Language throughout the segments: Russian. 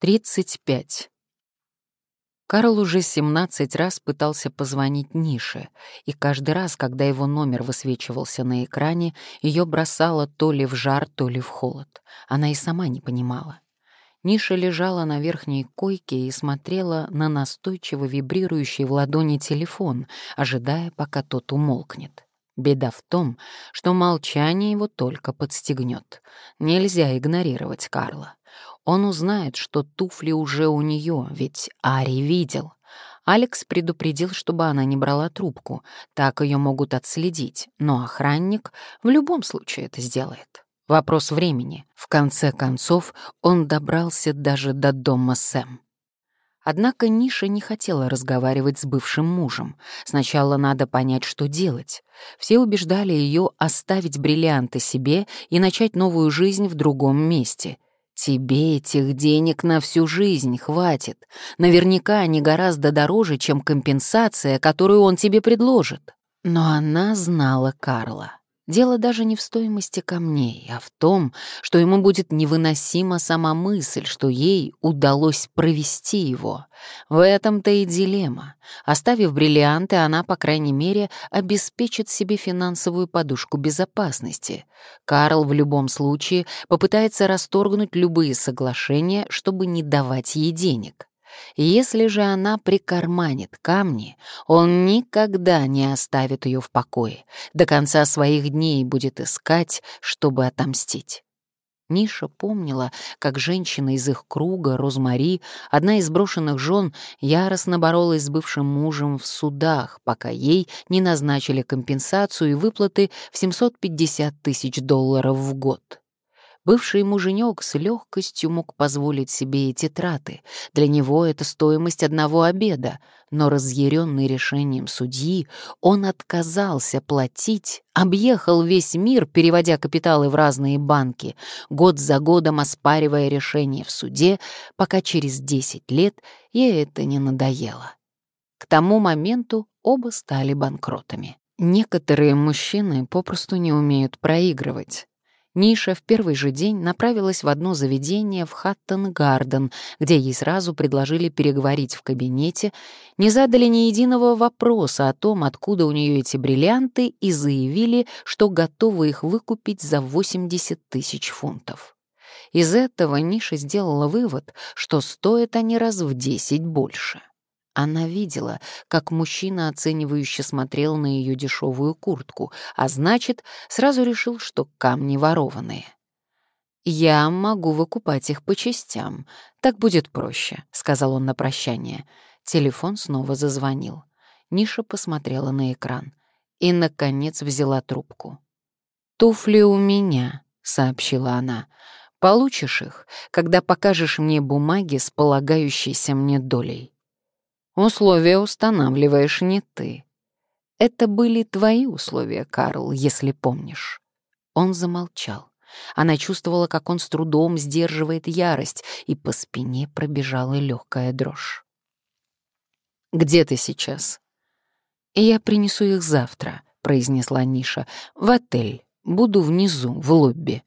35. Карл уже 17 раз пытался позвонить Нише, и каждый раз, когда его номер высвечивался на экране, ее бросало то ли в жар, то ли в холод. Она и сама не понимала. Ниша лежала на верхней койке и смотрела на настойчиво вибрирующий в ладони телефон, ожидая, пока тот умолкнет. Беда в том, что молчание его только подстегнет. Нельзя игнорировать Карла. Он узнает, что туфли уже у нее, ведь Ари видел. Алекс предупредил, чтобы она не брала трубку, так ее могут отследить, но охранник в любом случае это сделает. Вопрос времени. В конце концов, он добрался даже до дома Сэм. Однако Ниша не хотела разговаривать с бывшим мужем. Сначала надо понять, что делать. Все убеждали ее оставить бриллианты себе и начать новую жизнь в другом месте. Тебе этих денег на всю жизнь хватит. Наверняка они гораздо дороже, чем компенсация, которую он тебе предложит. Но она знала Карла. Дело даже не в стоимости камней, а в том, что ему будет невыносима сама мысль, что ей удалось провести его. В этом-то и дилемма. Оставив бриллианты, она, по крайней мере, обеспечит себе финансовую подушку безопасности. Карл в любом случае попытается расторгнуть любые соглашения, чтобы не давать ей денег. Если же она прикарманит камни, он никогда не оставит ее в покое, до конца своих дней будет искать, чтобы отомстить. Ниша помнила, как женщина из их круга, Розмари, одна из брошенных жен, яростно боролась с бывшим мужем в судах, пока ей не назначили компенсацию и выплаты в 750 тысяч долларов в год. Бывший муженек с легкостью мог позволить себе эти траты. Для него это стоимость одного обеда, но разъяренный решением судьи, он отказался платить, объехал весь мир, переводя капиталы в разные банки, год за годом оспаривая решение в суде, пока через 10 лет ей это не надоело. К тому моменту оба стали банкротами. Некоторые мужчины попросту не умеют проигрывать. Ниша в первый же день направилась в одно заведение в Хаттон-Гарден, где ей сразу предложили переговорить в кабинете, не задали ни единого вопроса о том, откуда у нее эти бриллианты, и заявили, что готовы их выкупить за 80 тысяч фунтов. Из этого Ниша сделала вывод, что стоят они раз в 10 больше. Она видела, как мужчина оценивающе смотрел на ее дешевую куртку, а значит, сразу решил, что камни ворованные. «Я могу выкупать их по частям. Так будет проще», — сказал он на прощание. Телефон снова зазвонил. Ниша посмотрела на экран и, наконец, взяла трубку. «Туфли у меня», — сообщила она. «Получишь их, когда покажешь мне бумаги с полагающейся мне долей». Условия устанавливаешь не ты. Это были твои условия, Карл, если помнишь. Он замолчал. Она чувствовала, как он с трудом сдерживает ярость, и по спине пробежала легкая дрожь. «Где ты сейчас?» «Я принесу их завтра», — произнесла Ниша. «В отель. Буду внизу, в лобби.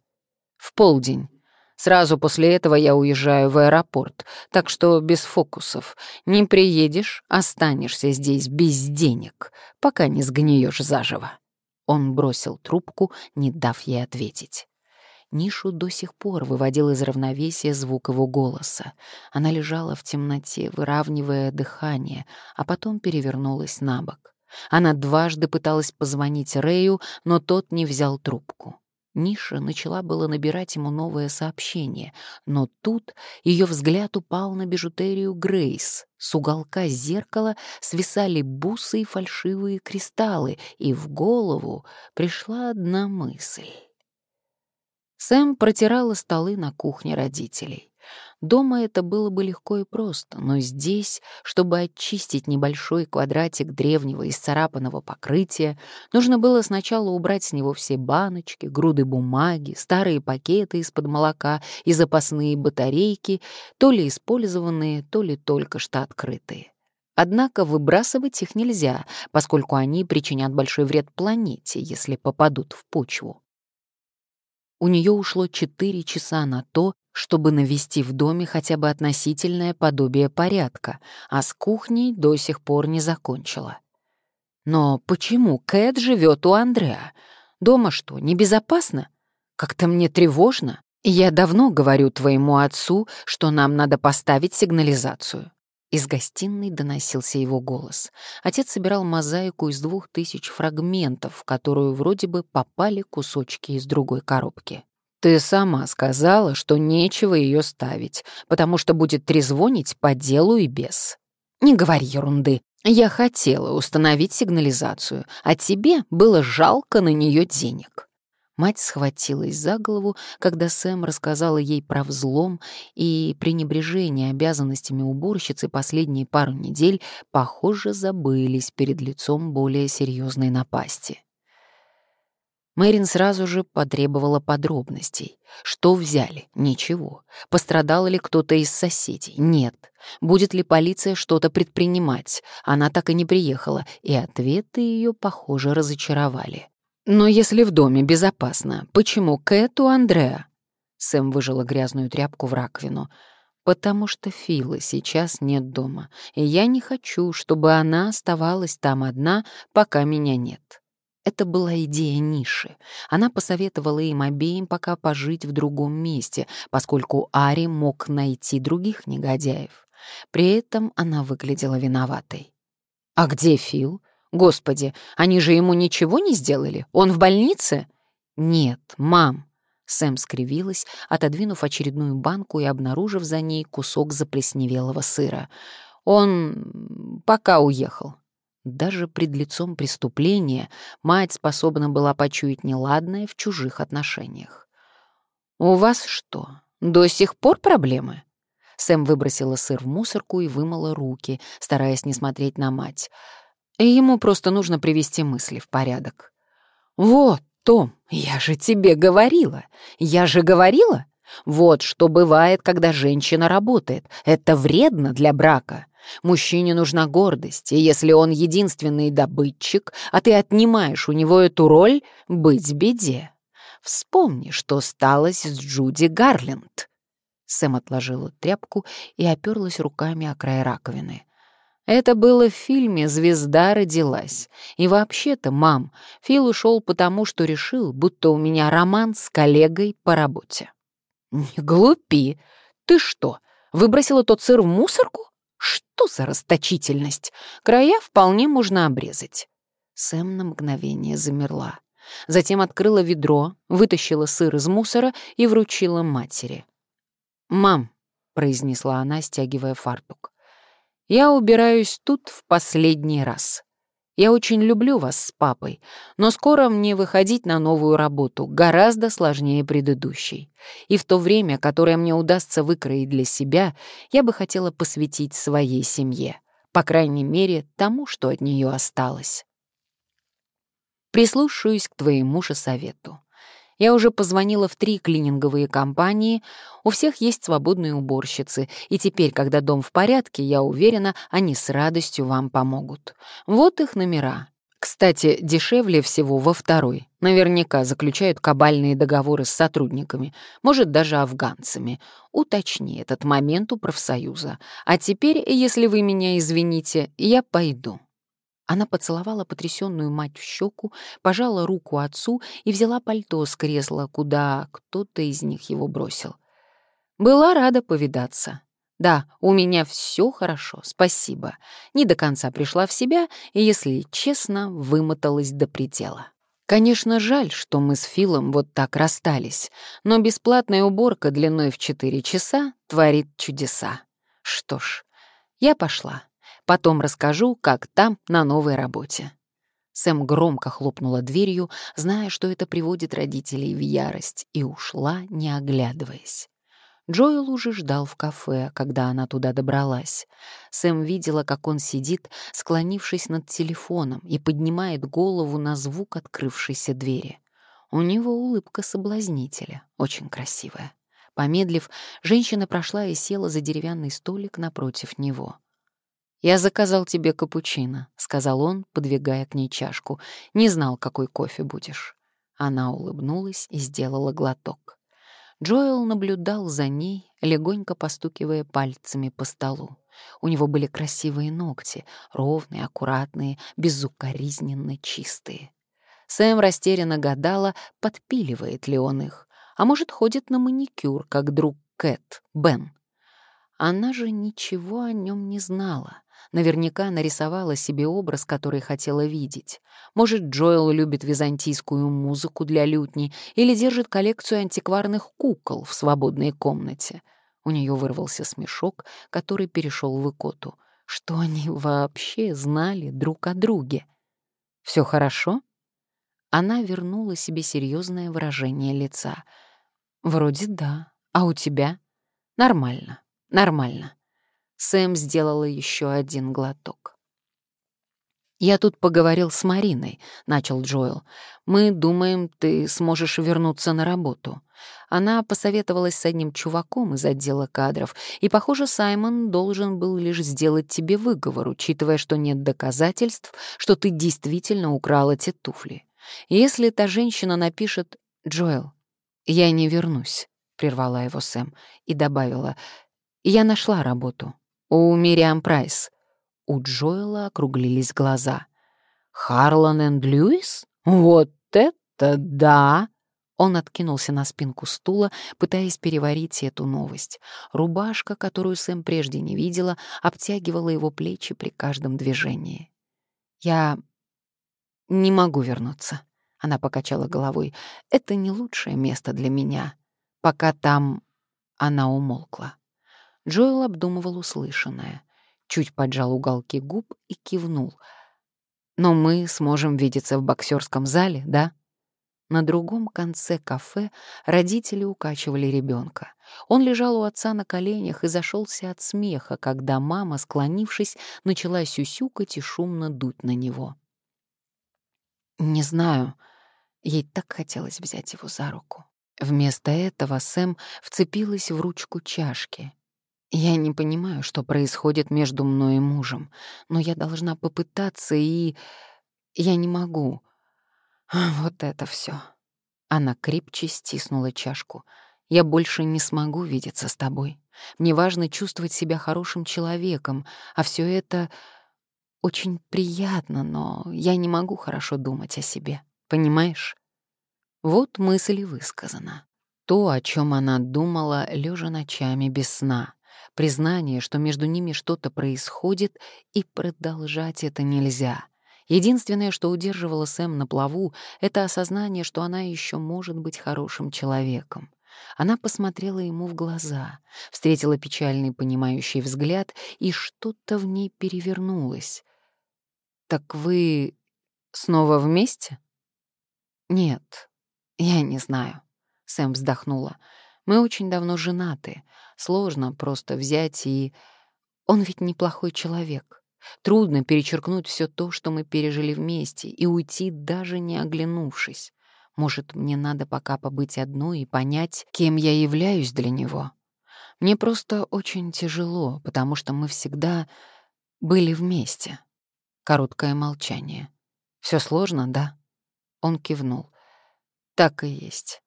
В полдень. Сразу после этого я уезжаю в аэропорт, так что без фокусов. Не приедешь, останешься здесь без денег, пока не сгниешь заживо». Он бросил трубку, не дав ей ответить. Нишу до сих пор выводил из равновесия звук его голоса. Она лежала в темноте, выравнивая дыхание, а потом перевернулась на бок. Она дважды пыталась позвонить Рэю, но тот не взял трубку. Ниша начала было набирать ему новое сообщение, но тут ее взгляд упал на бижутерию Грейс. С уголка зеркала свисали бусы и фальшивые кристаллы, и в голову пришла одна мысль. Сэм протирала столы на кухне родителей. Дома это было бы легко и просто, но здесь, чтобы очистить небольшой квадратик древнего исцарапанного покрытия, нужно было сначала убрать с него все баночки, груды бумаги, старые пакеты из-под молока и запасные батарейки, то ли использованные, то ли только что открытые. Однако выбрасывать их нельзя, поскольку они причинят большой вред планете, если попадут в почву. У нее ушло четыре часа на то, чтобы навести в доме хотя бы относительное подобие порядка, а с кухней до сих пор не закончила. Но почему Кэт живет у Андреа? Дома что, небезопасно? Как-то мне тревожно. Я давно говорю твоему отцу, что нам надо поставить сигнализацию. Из гостиной доносился его голос. Отец собирал мозаику из двух тысяч фрагментов, в которую вроде бы попали кусочки из другой коробки. «Ты сама сказала, что нечего ее ставить, потому что будет трезвонить по делу и без». «Не говори ерунды. Я хотела установить сигнализацию, а тебе было жалко на нее денег». Мать схватилась за голову, когда Сэм рассказала ей про взлом и пренебрежение обязанностями уборщицы последние пару недель, похоже, забылись перед лицом более серьезной напасти. Мэрин сразу же потребовала подробностей. Что взяли? Ничего. Пострадал ли кто-то из соседей? Нет. Будет ли полиция что-то предпринимать? Она так и не приехала, и ответы ее, похоже, разочаровали. «Но если в доме безопасно, почему Кэту Андреа?» Сэм выжила грязную тряпку в раковину. «Потому что Фила сейчас нет дома, и я не хочу, чтобы она оставалась там одна, пока меня нет». Это была идея Ниши. Она посоветовала им обеим пока пожить в другом месте, поскольку Ари мог найти других негодяев. При этом она выглядела виноватой. «А где Фил? Господи, они же ему ничего не сделали? Он в больнице?» «Нет, мам». Сэм скривилась, отодвинув очередную банку и обнаружив за ней кусок заплесневелого сыра. «Он пока уехал. Даже пред лицом преступления мать способна была почуять неладное в чужих отношениях. «У вас что, до сих пор проблемы?» Сэм выбросила сыр в мусорку и вымыла руки, стараясь не смотреть на мать. И ему просто нужно привести мысли в порядок. «Вот, Том, я же тебе говорила! Я же говорила! Вот что бывает, когда женщина работает. Это вредно для брака. Мужчине нужна гордость, и если он единственный добытчик, а ты отнимаешь у него эту роль, быть беде. Вспомни, что сталось с Джуди Гарленд. Сэм отложила тряпку и оперлась руками о край раковины. Это было в фильме «Звезда родилась». И вообще-то, мам, Фил ушел потому, что решил, будто у меня роман с коллегой по работе. «Не глупи! Ты что, выбросила тот сыр в мусорку?» Что за расточительность? Края вполне можно обрезать. Сэм на мгновение замерла. Затем открыла ведро, вытащила сыр из мусора и вручила матери. «Мам», — произнесла она, стягивая фартук, — «я убираюсь тут в последний раз. Я очень люблю вас с папой, но скоро мне выходить на новую работу, гораздо сложнее предыдущей. И в то время, которое мне удастся выкроить для себя, я бы хотела посвятить своей семье, по крайней мере, тому, что от нее осталось. Прислушаюсь к твоему же совету. Я уже позвонила в три клининговые компании, у всех есть свободные уборщицы, и теперь, когда дом в порядке, я уверена, они с радостью вам помогут. Вот их номера. Кстати, дешевле всего во второй. Наверняка заключают кабальные договоры с сотрудниками, может, даже афганцами. Уточни этот момент у профсоюза. А теперь, если вы меня извините, я пойду. Она поцеловала потрясенную мать в щеку, пожала руку отцу и взяла пальто с кресла, куда кто-то из них его бросил. Была рада повидаться. Да, у меня все хорошо, спасибо. Не до конца пришла в себя и, если честно, вымоталась до предела. Конечно, жаль, что мы с Филом вот так расстались, но бесплатная уборка длиной в четыре часа творит чудеса. Что ж, я пошла. Потом расскажу, как там, на новой работе». Сэм громко хлопнула дверью, зная, что это приводит родителей в ярость, и ушла, не оглядываясь. Джоэл уже ждал в кафе, когда она туда добралась. Сэм видела, как он сидит, склонившись над телефоном, и поднимает голову на звук открывшейся двери. У него улыбка соблазнителя, очень красивая. Помедлив, женщина прошла и села за деревянный столик напротив него. «Я заказал тебе капучино», — сказал он, подвигая к ней чашку. «Не знал, какой кофе будешь». Она улыбнулась и сделала глоток. Джоэл наблюдал за ней, легонько постукивая пальцами по столу. У него были красивые ногти, ровные, аккуратные, безукоризненно чистые. Сэм растерянно гадала, подпиливает ли он их, а может, ходит на маникюр, как друг Кэт, Бен. Она же ничего о нем не знала. Наверняка нарисовала себе образ, который хотела видеть. Может, Джоэл любит византийскую музыку для лютни или держит коллекцию антикварных кукол в свободной комнате. У нее вырвался смешок, который перешел в икоту. Что они вообще знали друг о друге? Все хорошо? Она вернула себе серьезное выражение лица. Вроде да. А у тебя? Нормально. Нормально. Сэм сделала еще один глоток. «Я тут поговорил с Мариной», — начал Джоэл. «Мы думаем, ты сможешь вернуться на работу». Она посоветовалась с одним чуваком из отдела кадров, и, похоже, Саймон должен был лишь сделать тебе выговор, учитывая, что нет доказательств, что ты действительно украл эти туфли. Если та женщина напишет «Джоэл, я не вернусь», — прервала его Сэм и добавила, «Я нашла работу. «У Мириам Прайс». У Джоэла округлились глаза. «Харлан энд Льюис? Вот это да!» Он откинулся на спинку стула, пытаясь переварить эту новость. Рубашка, которую Сэм прежде не видела, обтягивала его плечи при каждом движении. «Я не могу вернуться», — она покачала головой. «Это не лучшее место для меня. Пока там...» Она умолкла. Джоэл обдумывал услышанное, чуть поджал уголки губ и кивнул. «Но мы сможем видеться в боксерском зале, да?» На другом конце кафе родители укачивали ребенка. Он лежал у отца на коленях и зашелся от смеха, когда мама, склонившись, начала сюсюкать и шумно дуть на него. Не знаю, ей так хотелось взять его за руку. Вместо этого Сэм вцепилась в ручку чашки, я не понимаю, что происходит между мной и мужем, но я должна попытаться, и... Я не могу. Вот это все. Она крепче стиснула чашку. Я больше не смогу видеться с тобой. Мне важно чувствовать себя хорошим человеком, а все это очень приятно, но я не могу хорошо думать о себе. Понимаешь? Вот мысль и высказана. То, о чем она думала, лежа ночами без сна признание, что между ними что-то происходит, и продолжать это нельзя. Единственное, что удерживало Сэм на плаву, это осознание, что она еще может быть хорошим человеком. Она посмотрела ему в глаза, встретила печальный понимающий взгляд, и что-то в ней перевернулось. «Так вы снова вместе?» «Нет, я не знаю», — Сэм вздохнула. «Мы очень давно женаты, Сложно просто взять и... Он ведь неплохой человек. Трудно перечеркнуть все то, что мы пережили вместе, и уйти, даже не оглянувшись. Может, мне надо пока побыть одной и понять, кем я являюсь для него. Мне просто очень тяжело, потому что мы всегда были вместе. Короткое молчание. Все сложно, да? Он кивнул. Так и есть.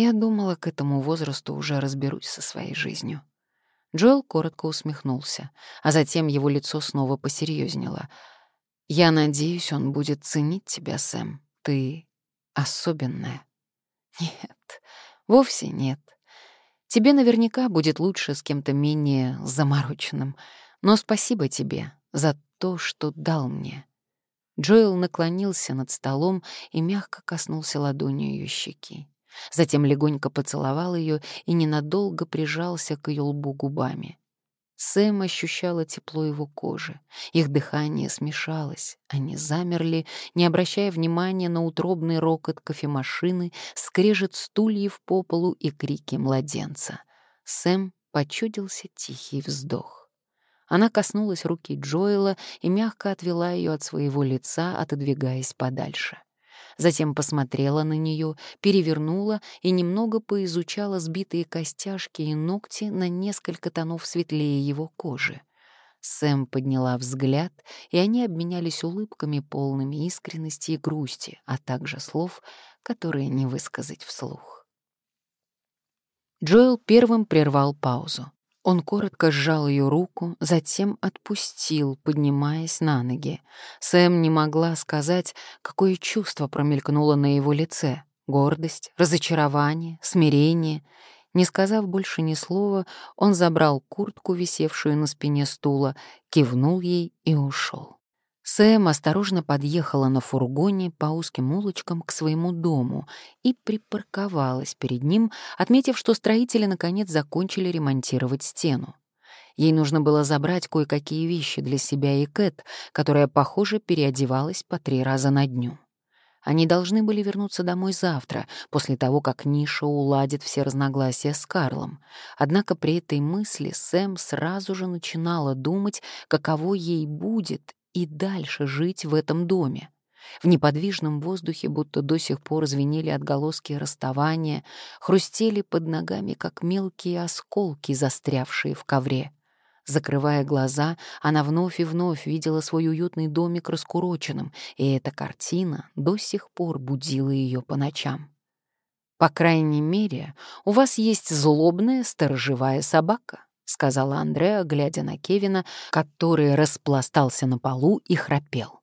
Я думала, к этому возрасту уже разберусь со своей жизнью. Джоэл коротко усмехнулся, а затем его лицо снова посерьезнело. «Я надеюсь, он будет ценить тебя, Сэм. Ты особенная». «Нет, вовсе нет. Тебе наверняка будет лучше с кем-то менее замороченным. Но спасибо тебе за то, что дал мне». Джоэл наклонился над столом и мягко коснулся ладонью ее щеки. Затем легонько поцеловал ее и ненадолго прижался к ее лбу губами. Сэм ощущала тепло его кожи. Их дыхание смешалось. Они замерли, не обращая внимания на утробный рокот кофемашины, скрежет стульев по полу и крики младенца. Сэм почудился тихий вздох. Она коснулась руки Джоэла и мягко отвела ее от своего лица, отодвигаясь подальше затем посмотрела на нее, перевернула и немного поизучала сбитые костяшки и ногти на несколько тонов светлее его кожи. Сэм подняла взгляд, и они обменялись улыбками, полными искренности и грусти, а также слов, которые не высказать вслух. Джоэл первым прервал паузу. Он коротко сжал ее руку, затем отпустил, поднимаясь на ноги. Сэм не могла сказать, какое чувство промелькнуло на его лице. Гордость, разочарование, смирение. Не сказав больше ни слова, он забрал куртку, висевшую на спине стула, кивнул ей и ушел. Сэм осторожно подъехала на фургоне по узким улочкам к своему дому и припарковалась перед ним, отметив, что строители наконец закончили ремонтировать стену. Ей нужно было забрать кое-какие вещи для себя и Кэт, которая, похоже, переодевалась по три раза на дню. Они должны были вернуться домой завтра, после того, как Ниша уладит все разногласия с Карлом. Однако при этой мысли Сэм сразу же начинала думать, каково ей будет и дальше жить в этом доме. В неподвижном воздухе будто до сих пор звенели отголоски расставания, хрустели под ногами, как мелкие осколки, застрявшие в ковре. Закрывая глаза, она вновь и вновь видела свой уютный домик раскуроченным, и эта картина до сих пор будила ее по ночам. «По крайней мере, у вас есть злобная сторожевая собака», — сказала Андреа, глядя на Кевина, который распластался на полу и храпел.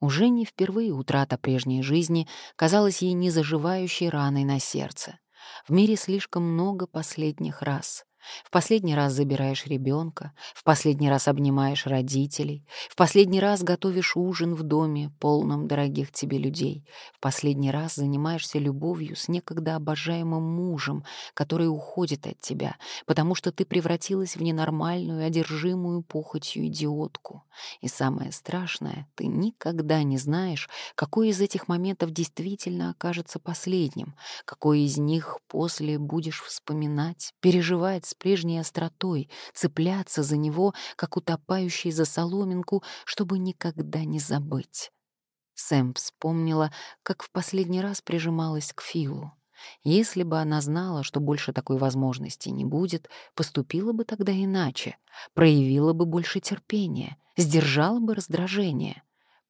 Уже не впервые утрата прежней жизни казалась ей незаживающей раной на сердце. В мире слишком много последних раз. В последний раз забираешь ребенка, в последний раз обнимаешь родителей, в последний раз готовишь ужин в доме, полном дорогих тебе людей, в последний раз занимаешься любовью с некогда обожаемым мужем, который уходит от тебя, потому что ты превратилась в ненормальную, одержимую похотью идиотку. И самое страшное, ты никогда не знаешь, какой из этих моментов действительно окажется последним, какой из них после будешь вспоминать, переживать прежней остротой, цепляться за него, как утопающий за соломинку, чтобы никогда не забыть. Сэм вспомнила, как в последний раз прижималась к Филу. Если бы она знала, что больше такой возможности не будет, поступила бы тогда иначе, проявила бы больше терпения, сдержала бы раздражение.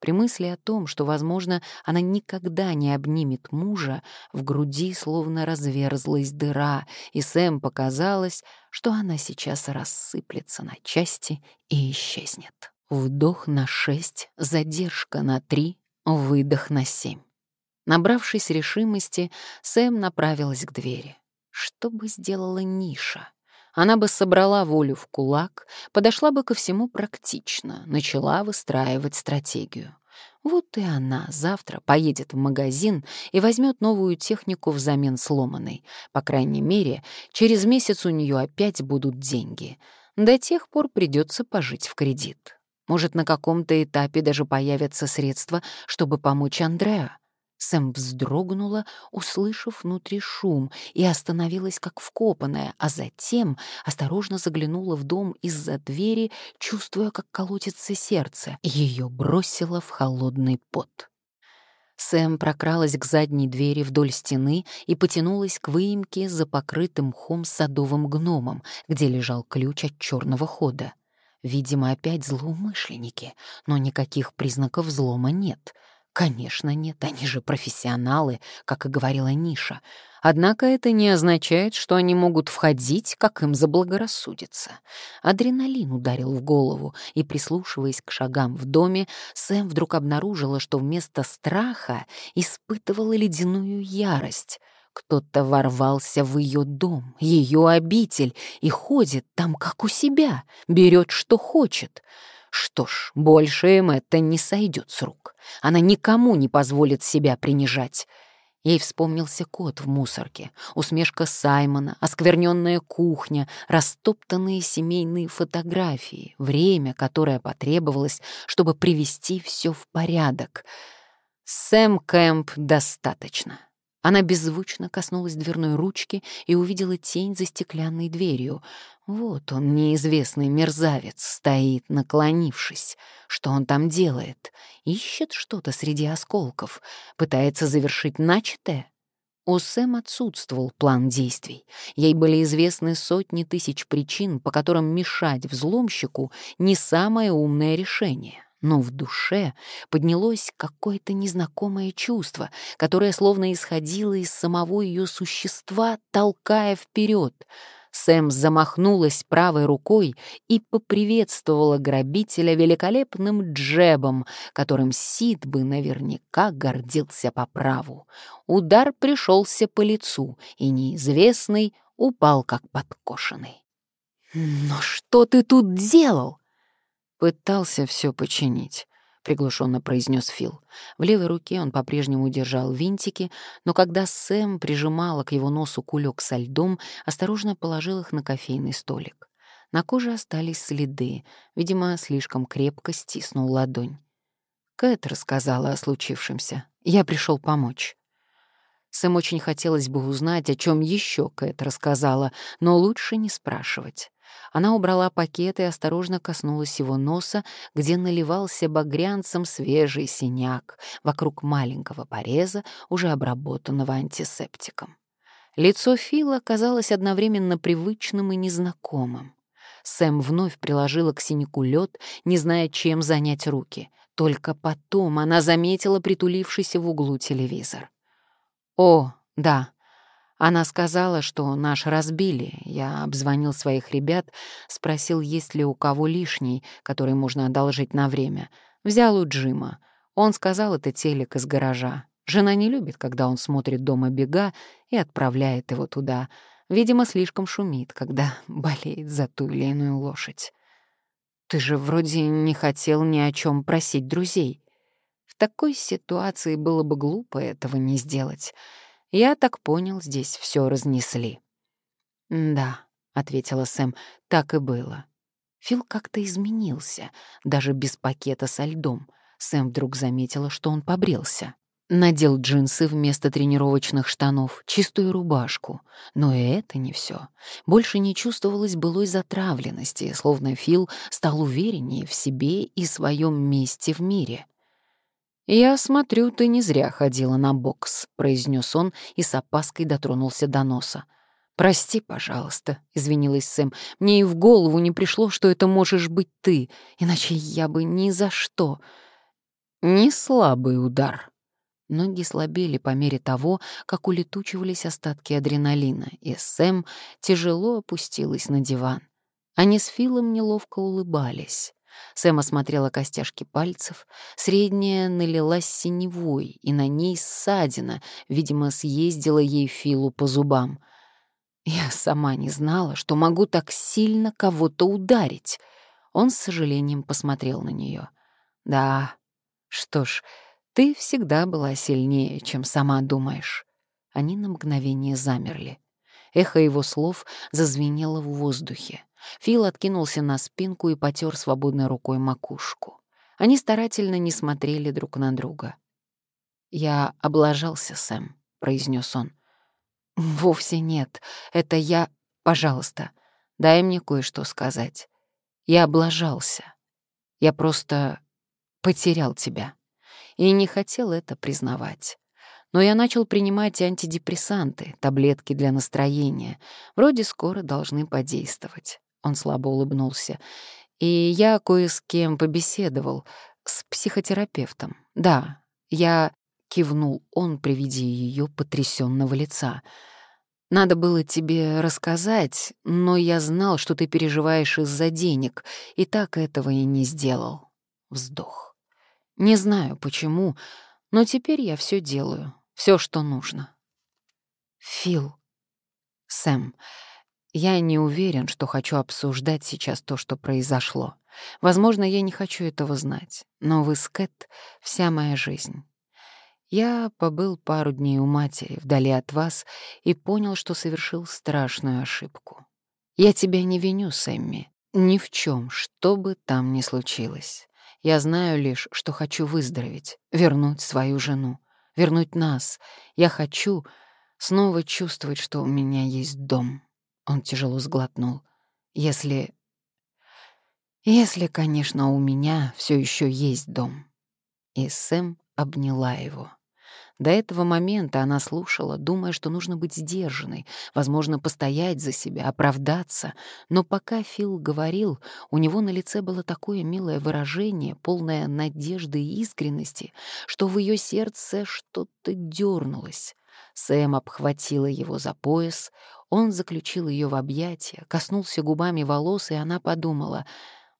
При мысли о том, что, возможно, она никогда не обнимет мужа, в груди словно разверзлась дыра, и Сэм показалось, что она сейчас рассыплется на части и исчезнет. Вдох на шесть, задержка на три, выдох на семь. Набравшись решимости, Сэм направилась к двери. Что бы сделала Ниша? Она бы собрала волю в кулак, подошла бы ко всему практично, начала выстраивать стратегию. Вот и она завтра поедет в магазин и возьмет новую технику взамен сломанной. По крайней мере, через месяц у нее опять будут деньги. До тех пор придется пожить в кредит. Может, на каком-то этапе даже появятся средства, чтобы помочь Андреа. Сэм вздрогнула, услышав внутри шум, и остановилась как вкопанная, а затем осторожно заглянула в дом из-за двери, чувствуя, как колотится сердце. Ее бросило в холодный пот. Сэм прокралась к задней двери вдоль стены и потянулась к выемке за покрытым мхом садовым гномом, где лежал ключ от черного хода. Видимо, опять злоумышленники, но никаких признаков взлома нет — Конечно, нет, они же профессионалы, как и говорила Ниша. Однако это не означает, что они могут входить, как им заблагорассудится. Адреналин ударил в голову, и, прислушиваясь к шагам в доме, Сэм вдруг обнаружила, что вместо страха испытывала ледяную ярость. Кто-то ворвался в ее дом, ее обитель, и ходит там, как у себя, берет, что хочет — что ж, больше им это не сойдет с рук. Она никому не позволит себя принижать. Ей вспомнился кот в мусорке, усмешка Саймона, оскверненная кухня, растоптанные семейные фотографии, время, которое потребовалось, чтобы привести все в порядок. Сэм Кэмп достаточно. Она беззвучно коснулась дверной ручки и увидела тень за стеклянной дверью. Вот он, неизвестный мерзавец, стоит, наклонившись. Что он там делает? Ищет что-то среди осколков? Пытается завершить начатое? У Сэм отсутствовал план действий. Ей были известны сотни тысяч причин, по которым мешать взломщику — не самое умное решение. но в душе поднялось какое-то незнакомое чувство, которое словно исходило из самого ее существа, толкая вперед. Сэм замахнулась правой рукой и поприветствовала грабителя великолепным джебом, которым Сид бы наверняка гордился по праву. Удар пришелся по лицу, и неизвестный упал как подкошенный. «Но что ты тут делал?» Пытался все починить приглушенно произнес Фил. В левой руке он по-прежнему держал винтики, но когда Сэм прижимала к его носу кулек со льдом, осторожно положил их на кофейный столик. На коже остались следы, видимо, слишком крепко стиснул ладонь. Кэт рассказала о случившемся. Я пришел помочь. Сэм очень хотелось бы узнать, о чем еще Кэт рассказала, но лучше не спрашивать. Она убрала пакет и осторожно коснулась его носа, где наливался багрянцем свежий синяк вокруг маленького пореза, уже обработанного антисептиком. Лицо Фила казалось одновременно привычным и незнакомым. Сэм вновь приложила к синяку лед, не зная, чем занять руки. Только потом она заметила притулившийся в углу телевизор. «О, да, она сказала, что наш разбили. Я обзвонил своих ребят, спросил, есть ли у кого лишний, который можно одолжить на время. Взял у Джима. Он сказал, это телек из гаража. Жена не любит, когда он смотрит дома бега и отправляет его туда. Видимо, слишком шумит, когда болеет за ту или иную лошадь. Ты же вроде не хотел ни о чем просить друзей. В такой ситуации было бы глупо этого не сделать. Я так понял, здесь все разнесли. «Да», — ответила Сэм, — «так и было». Фил как-то изменился, даже без пакета со льдом. Сэм вдруг заметила, что он побрился. Надел джинсы вместо тренировочных штанов, чистую рубашку. Но и это не все. Больше не чувствовалось былой затравленности, словно Фил стал увереннее в себе и своем месте в мире. «Я смотрю, ты не зря ходила на бокс», — произнес он и с опаской дотронулся до носа. «Прости, пожалуйста», — извинилась Сэм. «Мне и в голову не пришло, что это можешь быть ты, иначе я бы ни за что...» «Не слабый удар». Ноги слабели по мере того, как улетучивались остатки адреналина, и Сэм тяжело опустилась на диван. Они с Филом неловко улыбались. Сэм осмотрела костяшки пальцев. Средняя налилась синевой, и на ней ссадина, видимо, съездила ей Филу по зубам. Я сама не знала, что могу так сильно кого-то ударить. Он с сожалением посмотрел на нее. «Да, что ж, ты всегда была сильнее, чем сама думаешь». Они на мгновение замерли. Эхо его слов зазвенело в воздухе. Фил откинулся на спинку и потер свободной рукой макушку. Они старательно не смотрели друг на друга. «Я облажался, Сэм», — произнес он. «Вовсе нет. Это я... Пожалуйста, дай мне кое-что сказать. Я облажался. Я просто потерял тебя. И не хотел это признавать. Но я начал принимать антидепрессанты, таблетки для настроения. Вроде скоро должны подействовать. Он слабо улыбнулся. «И я кое с кем побеседовал. С психотерапевтом. Да, я...» — кивнул он при виде ее потрясенного лица. «Надо было тебе рассказать, но я знал, что ты переживаешь из-за денег, и так этого и не сделал». Вздох. «Не знаю, почему, но теперь я все делаю, все, что нужно». «Фил...» «Сэм...» Я не уверен, что хочу обсуждать сейчас то, что произошло. Возможно, я не хочу этого знать, но вы с вся моя жизнь. Я побыл пару дней у матери, вдали от вас, и понял, что совершил страшную ошибку. Я тебя не виню, Сэмми, ни в чем, что бы там ни случилось. Я знаю лишь, что хочу выздороветь, вернуть свою жену, вернуть нас. Я хочу снова чувствовать, что у меня есть дом. Он тяжело сглотнул. Если... Если, конечно, у меня все еще есть дом. И Сэм обняла его. До этого момента она слушала, думая, что нужно быть сдержанной, возможно, постоять за себя, оправдаться. Но пока Фил говорил, у него на лице было такое милое выражение, полное надежды и искренности, что в ее сердце что-то дернулось. Сэм обхватила его за пояс, он заключил ее в объятия, коснулся губами волос, и она подумала,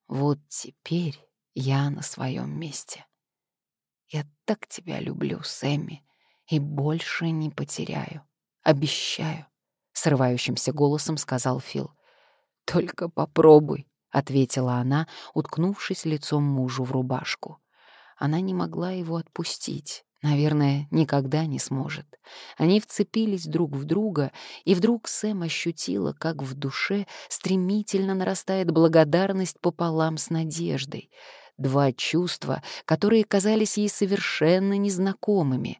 «Вот теперь я на своем месте». «Я так тебя люблю, Сэмми, и больше не потеряю. Обещаю», — срывающимся голосом сказал Фил. «Только попробуй», — ответила она, уткнувшись лицом мужу в рубашку. Она не могла его отпустить. Наверное, никогда не сможет. Они вцепились друг в друга, и вдруг Сэм ощутила, как в душе стремительно нарастает благодарность пополам с надеждой — Два чувства, которые казались ей совершенно незнакомыми.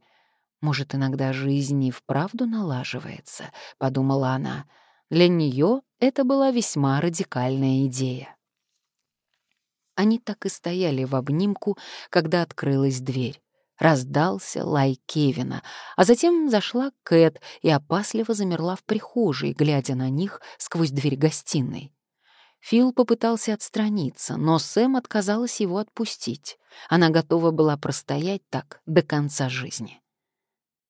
«Может, иногда жизнь и вправду налаживается», — подумала она. Для нее это была весьма радикальная идея. Они так и стояли в обнимку, когда открылась дверь. Раздался лай Кевина, а затем зашла Кэт и опасливо замерла в прихожей, глядя на них сквозь дверь гостиной. Фил попытался отстраниться, но Сэм отказалась его отпустить. Она готова была простоять так до конца жизни.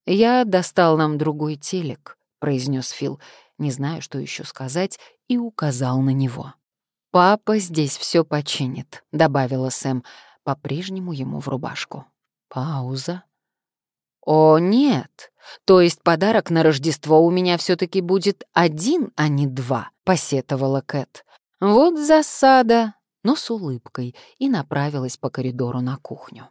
«Я достал нам другой телек», — произнес Фил, не знаю, что еще сказать, и указал на него. «Папа здесь все починит», — добавила Сэм, по-прежнему ему в рубашку. Пауза. «О, нет! То есть подарок на Рождество у меня все таки будет один, а не два», — посетовала Кэт. Вот засада, но с улыбкой, и направилась по коридору на кухню.